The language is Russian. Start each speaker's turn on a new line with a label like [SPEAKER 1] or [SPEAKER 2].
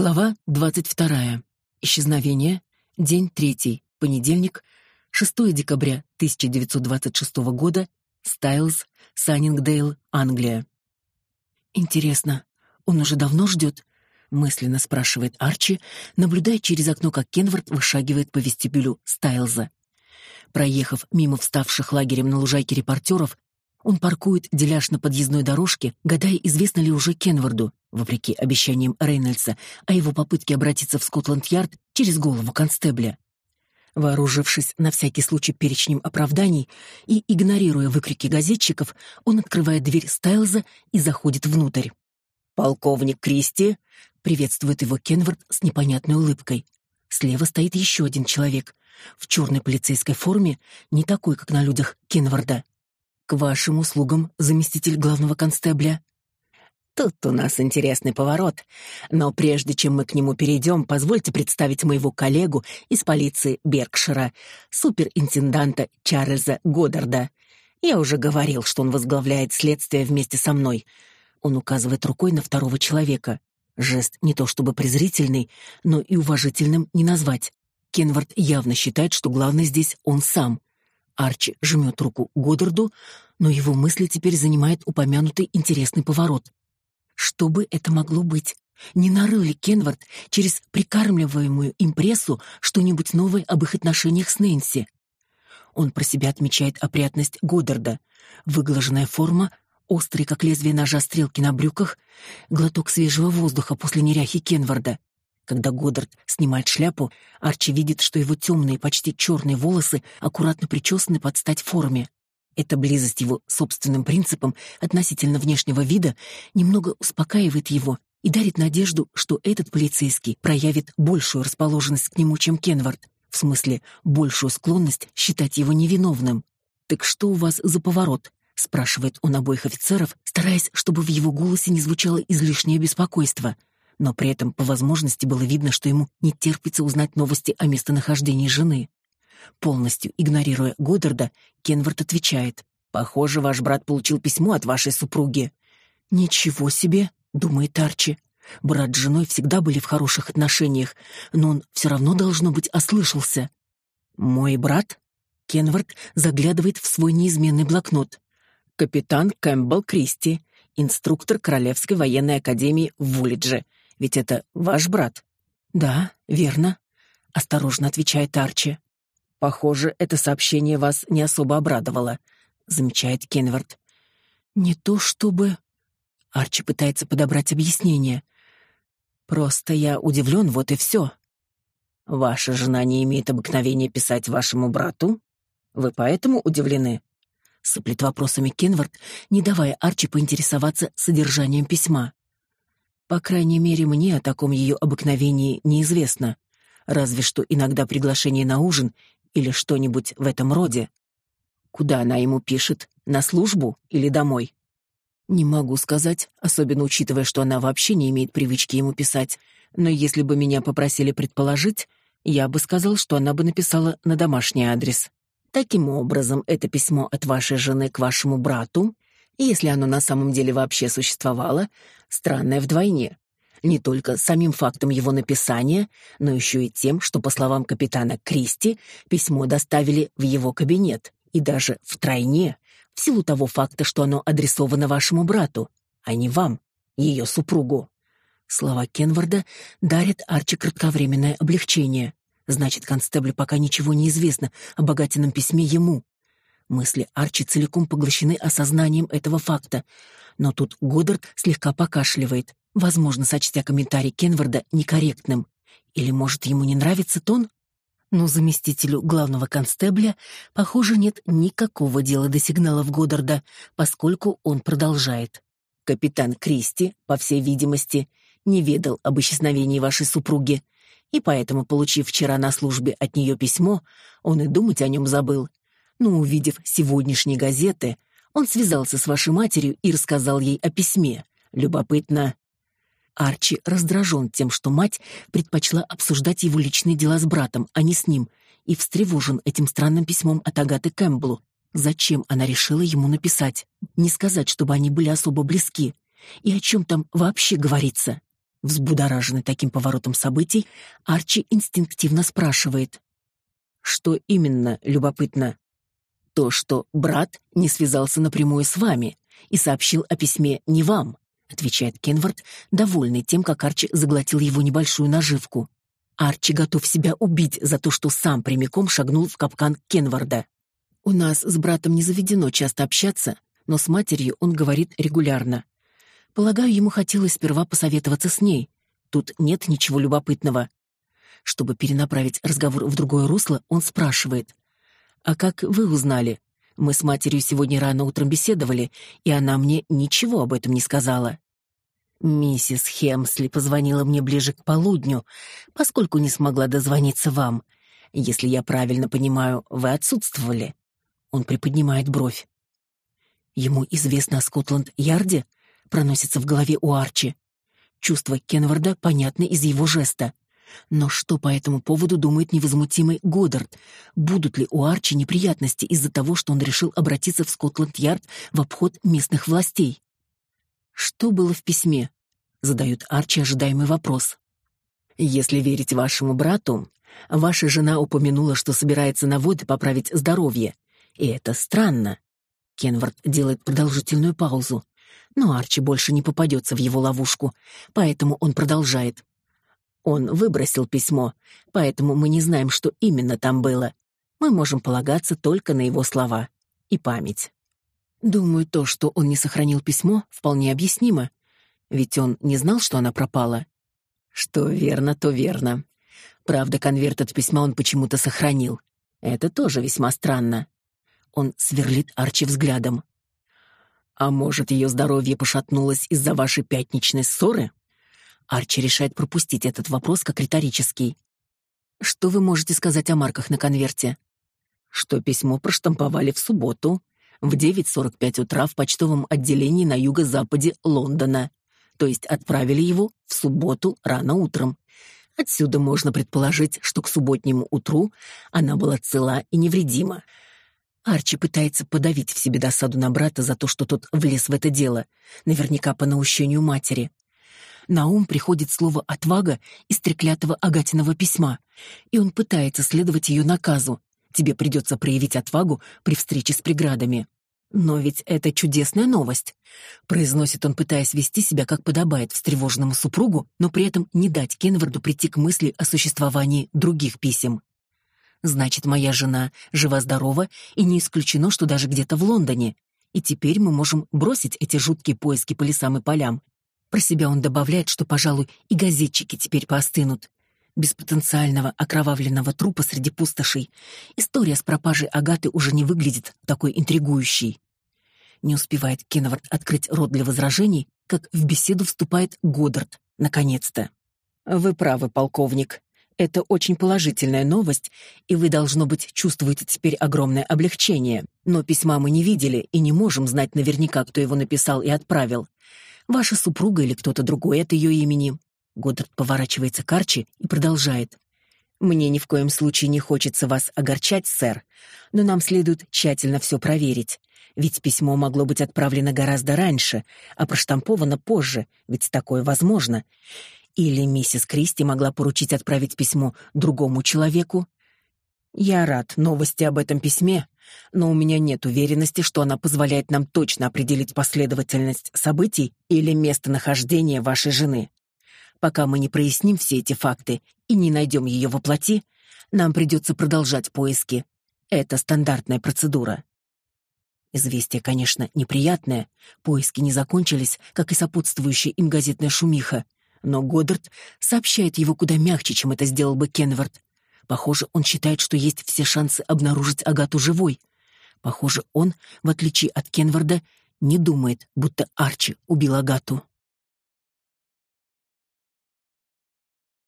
[SPEAKER 1] Глава 22. Исчезновение. День третий. Понедельник. 6 декабря 1926 года. Стайлз, Саннингдейл, Англия. Интересно, он уже давно ждет? мысленно спрашивает Арчи, наблюдая через окно, как Кенвард вышагивает по вестибюлю Стайлза. Проехав мимо вставших лагерем на лужайке репортеров, он паркует деляж на подъездной дорожке, гадая, известно ли уже Кенварду, вопреки обещаниям Рейнольдса, о его попытке обратиться в Скотланд-Ярд через голову констебля. Вооружившись на всякий случай перечнем оправданий и игнорируя выкрики газетчиков, он открывает дверь Стайлза и заходит внутрь. «Полковник Кристи!» — приветствует его Кенвард с непонятной улыбкой. Слева стоит еще один человек. В черной полицейской форме, не такой, как на людях Кенварда. К вашим услугам, заместитель главного констебля. Тут у нас интересный поворот. Но прежде чем мы к нему перейдем, позвольте представить моего коллегу из полиции Беркшира, суперинтенданта Чарльза Годдарда. Я уже говорил, что он возглавляет следствие вместе со мной. Он указывает рукой на второго человека. Жест не то чтобы презрительный, но и уважительным не назвать. Кенвард явно считает, что главный здесь он сам. Арчи жмет руку Годдарду, но его мысли теперь занимает упомянутый интересный поворот. Что бы это могло быть? Не нарыл ли Кенвард через прикармливаемую им прессу что-нибудь новое об их отношениях с Нэнси? Он про себя отмечает опрятность Годдарда. Выглаженная форма, острые, как лезвие ножа, стрелки на брюках, глоток свежего воздуха после неряхи Кенварда. Когда Годдард снимает шляпу, Арчи видит, что его темные, почти черные волосы аккуратно причесаны под стать форме. Эта близость его собственным принципам относительно внешнего вида немного успокаивает его и дарит надежду, что этот полицейский проявит большую расположенность к нему, чем Кенвард, в смысле, большую склонность считать его невиновным. «Так что у вас за поворот?» — спрашивает он обоих офицеров, стараясь, чтобы в его голосе не звучало излишнее беспокойство — но при этом по возможности было видно, что ему не терпится узнать новости о местонахождении жены. Полностью игнорируя Годдарда, Кенвард отвечает: "Похоже, ваш брат получил письмо от вашей супруги". "Ничего себе", думает Арчи. Брат с женой всегда были в хороших отношениях, но он все равно должно быть ослышался. "Мой брат?" Кенвард заглядывает в свой неизменный блокнот. "Капитан Кэмпбелл Кристи, инструктор Королевской военной академии в Вулидже. Ведь это ваш брат. Да, верно, осторожно отвечает Арчи. Похоже, это сообщение вас не особо обрадовало, замечает Кенвард. Не то чтобы Арчи пытается подобрать объяснение. Просто я удивлен, вот и все. Ваша жена не имеет обыкновения писать вашему брату? Вы поэтому удивлены? Сыплет вопросами Кенвард, не давая Арчи поинтересоваться содержанием письма. По крайней мере, мне о таком ее обыкновении неизвестно, разве что иногда приглашение на ужин или что-нибудь в этом роде. Куда она ему пишет? На службу или домой? Не могу сказать, особенно учитывая, что она вообще не имеет привычки ему писать. Но если бы меня попросили предположить, я бы сказал, что она бы написала на домашний адрес. Таким образом, это письмо от вашей жены к вашему брату если оно на самом деле вообще существовало, странное вдвойне. Не только самим фактом его написания, но еще и тем, что, по словам капитана Кристи, письмо доставили в его кабинет, и даже втройне, в силу того факта, что оно адресовано вашему брату, а не вам, ее супругу. Слова Кенварда дарят Арчи кратковременное облегчение. Значит, констеблю пока ничего не известно о богатином письме ему, Мысли Арчи целиком поглощены осознанием этого факта. Но тут Годдард слегка покашливает, возможно, сочтя комментарий Кенварда некорректным. Или, может, ему не нравится тон? Но заместителю главного констебля, похоже, нет никакого дела до сигналов Годдарда, поскольку он продолжает. Капитан Кристи, по всей видимости, не ведал об исчезновении вашей супруги, и поэтому, получив вчера на службе от нее письмо, он и думать о нем забыл но увидев сегодняшние газеты, он связался с вашей матерью и рассказал ей о письме. Любопытно. Арчи раздражен тем, что мать предпочла обсуждать его личные дела с братом, а не с ним, и встревожен этим странным письмом от Агаты Кэмпбеллу. Зачем она решила ему написать? Не сказать, чтобы они были особо близки. И о чем там вообще говорится? Взбудораженный таким поворотом событий, Арчи инстинктивно спрашивает. «Что именно любопытно?» «То, что брат не связался напрямую с вами и сообщил о письме не вам», отвечает Кенвард, довольный тем, как Арчи заглотил его небольшую наживку. Арчи готов себя убить за то, что сам прямиком шагнул в капкан Кенварда. У нас с братом не заведено часто общаться, но с матерью он говорит регулярно. Полагаю, ему хотелось сперва посоветоваться с ней. Тут нет ничего любопытного. Чтобы перенаправить разговор в другое русло, он спрашивает. «А как вы узнали? Мы с матерью сегодня рано утром беседовали, и она мне ничего об этом не сказала». «Миссис Хемсли позвонила мне ближе к полудню, поскольку не смогла дозвониться вам. Если я правильно понимаю, вы отсутствовали». Он приподнимает бровь. Ему известно о Скотланд-Ярде? проносится в голове у Арчи. Чувство Кенварда понятно из его жеста. Но что по этому поводу думает невозмутимый Годдард? Будут ли у Арчи неприятности из-за того, что он решил обратиться в Скотланд-Ярд в обход местных властей? Что было в письме? Задают Арчи ожидаемый вопрос. Если верить вашему брату, ваша жена упомянула, что собирается на воды поправить здоровье. И это странно. Кенвард делает продолжительную паузу. Но Арчи больше не попадется в его ловушку, поэтому он продолжает. Он выбросил письмо, поэтому мы не знаем, что именно там было. Мы можем полагаться только на его слова и память. Думаю, то, что он не сохранил письмо, вполне объяснимо. Ведь он не знал, что она пропала. Что верно, то верно. Правда, конверт от письма он почему-то сохранил. Это тоже весьма странно. Он сверлит Арчи взглядом. А может, ее здоровье пошатнулось из-за вашей пятничной ссоры? Арчи решает пропустить этот вопрос как риторический. Что вы можете сказать о марках на конверте? Что письмо проштамповали в субботу в 9:45 утра в почтовом отделении на юго-западе Лондона. То есть отправили его в субботу рано утром. Отсюда можно предположить, что к субботнему утру она была цела и невредима. Арчи пытается подавить в себе досаду на брата за то, что тот влез в это дело, наверняка по наущению матери. На ум приходит слово «отвага» из треклятого Агатиного письма, и он пытается следовать ее наказу. Тебе придется проявить отвагу при встрече с преградами. Но ведь это чудесная новость, произносит он, пытаясь вести себя как подобает встревоженному супругу, но при этом не дать Кенварду прийти к мысли о существовании других писем. Значит, моя жена жива-здорова, и не исключено, что даже где-то в Лондоне. И теперь мы можем бросить эти жуткие поиски по лесам и полям. Про себя он добавляет, что, пожалуй, и газетчики теперь поостынут. Без потенциального окровавленного трупа среди пустошей история с пропажей Агаты уже не выглядит такой интригующей. Не успевает Кенневард открыть рот для возражений, как в беседу вступает Годдард, наконец-то. «Вы правы, полковник. Это очень положительная новость, и вы, должно быть, чувствуете теперь огромное облегчение. Но письма мы не видели и не можем знать наверняка, кто его написал и отправил. Ваша супруга или кто-то другой от ее имени. Годдард поворачивается к Арчи и продолжает. Мне ни в коем случае не хочется вас огорчать, сэр, но нам следует тщательно все проверить. Ведь письмо могло быть отправлено гораздо раньше, а проштамповано позже, ведь такое возможно. Или миссис Кристи могла поручить отправить письмо другому человеку? Я рад новости об этом письме, но у меня нет уверенности, что она позволяет нам точно определить последовательность событий или местонахождение вашей жены. Пока мы не проясним все эти факты и не найдем ее во плоти, нам придется продолжать поиски. Это стандартная процедура. Известие, конечно, неприятное. Поиски не закончились, как и сопутствующая им газетная шумиха, но Годдард сообщает его куда мягче, чем это сделал бы Кенвард. Похоже, он считает, что есть все шансы обнаружить Агату живой. Похоже, он, в отличие от Кенварда, не думает, будто Арчи убил Агату.